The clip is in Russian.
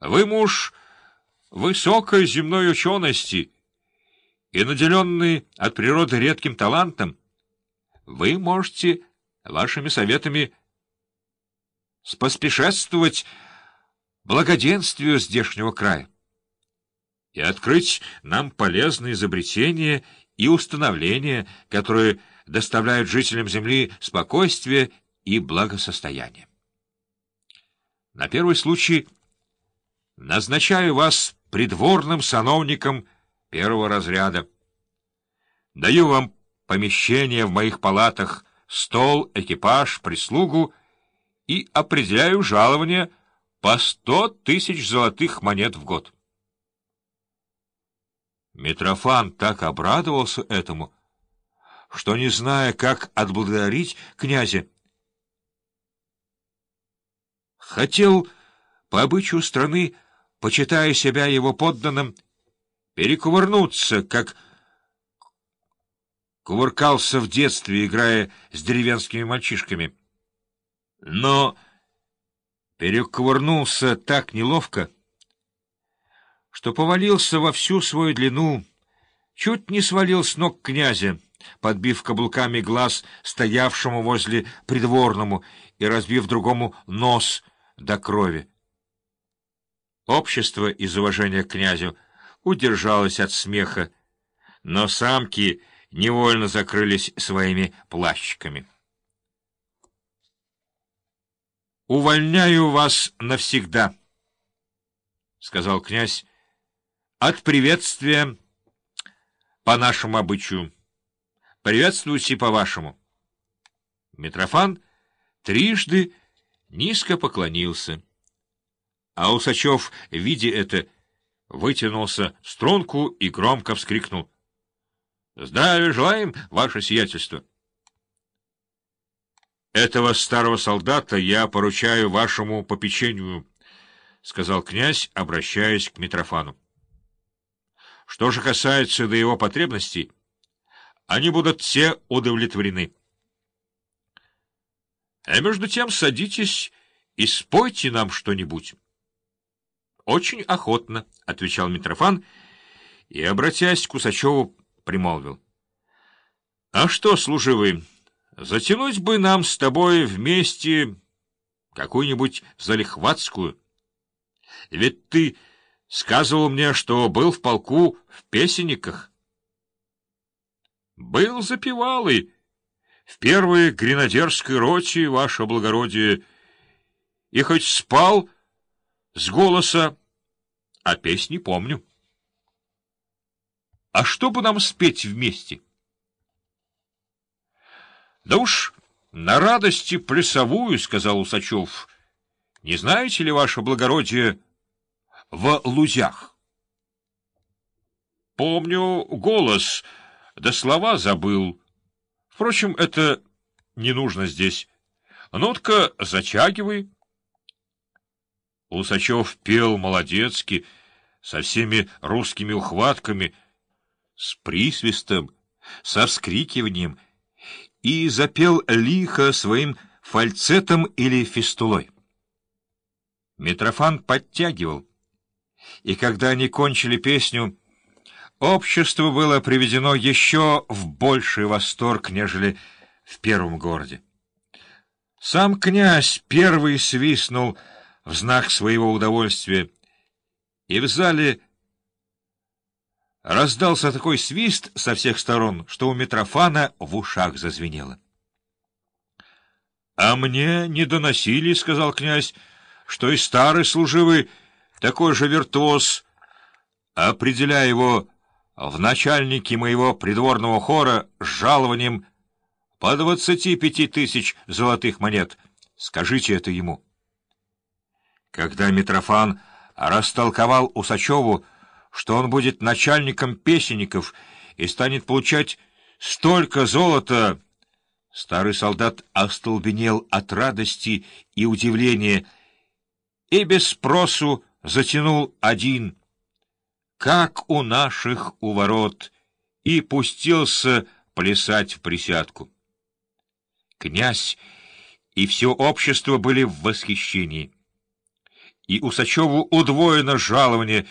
Вы муж высокой земной учености и наделенный от природы редким талантом. Вы можете вашими советами споспешествовать благоденствию здешнего края и открыть нам полезные изобретения и установления, которые доставляют жителям Земли спокойствие и благосостояние. На первый случай назначаю вас придворным сановником первого разряда. Даю вам помещение в моих палатах, стол, экипаж, прислугу и определяю жалование по сто тысяч золотых монет в год. Митрофан так обрадовался этому, что, не зная, как отблагодарить князя, хотел, по обычаю страны, почитая себя его подданным, перекувырнуться, как кувыркался в детстве, играя с деревенскими мальчишками. Но перекувырнулся так неловко, что повалился во всю свою длину, чуть не свалил с ног князя, подбив каблуками глаз стоявшему возле придворному и разбив другому нос до крови. Общество из уважения к князю удержалось от смеха, но самки невольно закрылись своими плащиками. «Увольняю вас навсегда», — сказал князь, — «от приветствия по нашему обычаю. Приветствуйте по-вашему». Митрофан трижды низко поклонился. А Усачев, видя это, вытянулся в струнку и громко вскрикнул. — Здравия желаем, ваше сиятельство! — Этого старого солдата я поручаю вашему попечению, — сказал князь, обращаясь к Митрофану. — Что же касается до его потребностей, они будут все удовлетворены. — А между тем садитесь и спойте нам что-нибудь. — Очень охотно, — отвечал Митрофан, и, обратясь к Усачеву, примолвил. — А что, служивый, затянуть бы нам с тобой вместе какую-нибудь залихватскую? Ведь ты сказывал мне, что был в полку в песенниках. — Был запевалый в первой гренадерской роте, ваше благородие, и хоть спал с голоса, а песни помню. А что бы нам спеть вместе? — Да уж на радости плясовую, — сказал Усачев. — Не знаете ли, ваше благородие, в лузях? — Помню голос, да слова забыл. Впрочем, это не нужно здесь. Нотка затягивай. Усачев пел молодецки, со всеми русскими ухватками, с присвистом, со вскрикиванием, и запел лихо своим фальцетом или фистулой. Митрофан подтягивал, и когда они кончили песню, общество было приведено еще в больший восторг, нежели в первом городе. Сам князь первый свистнул — в знак своего удовольствия, и в зале раздался такой свист со всех сторон, что у Митрофана в ушах зазвенело. — А мне не доносили, — сказал князь, — что и старый служивый такой же виртуоз, определяя его в начальнике моего придворного хора с жалованием по двадцати пяти тысяч золотых монет. Скажите это ему. Когда Митрофан растолковал Усачеву, что он будет начальником песенников и станет получать столько золота, старый солдат остолбенел от радости и удивления и без спросу затянул один, как у наших у ворот, и пустился плясать в присядку. Князь и все общество были в восхищении и Усачеву удвоено жалование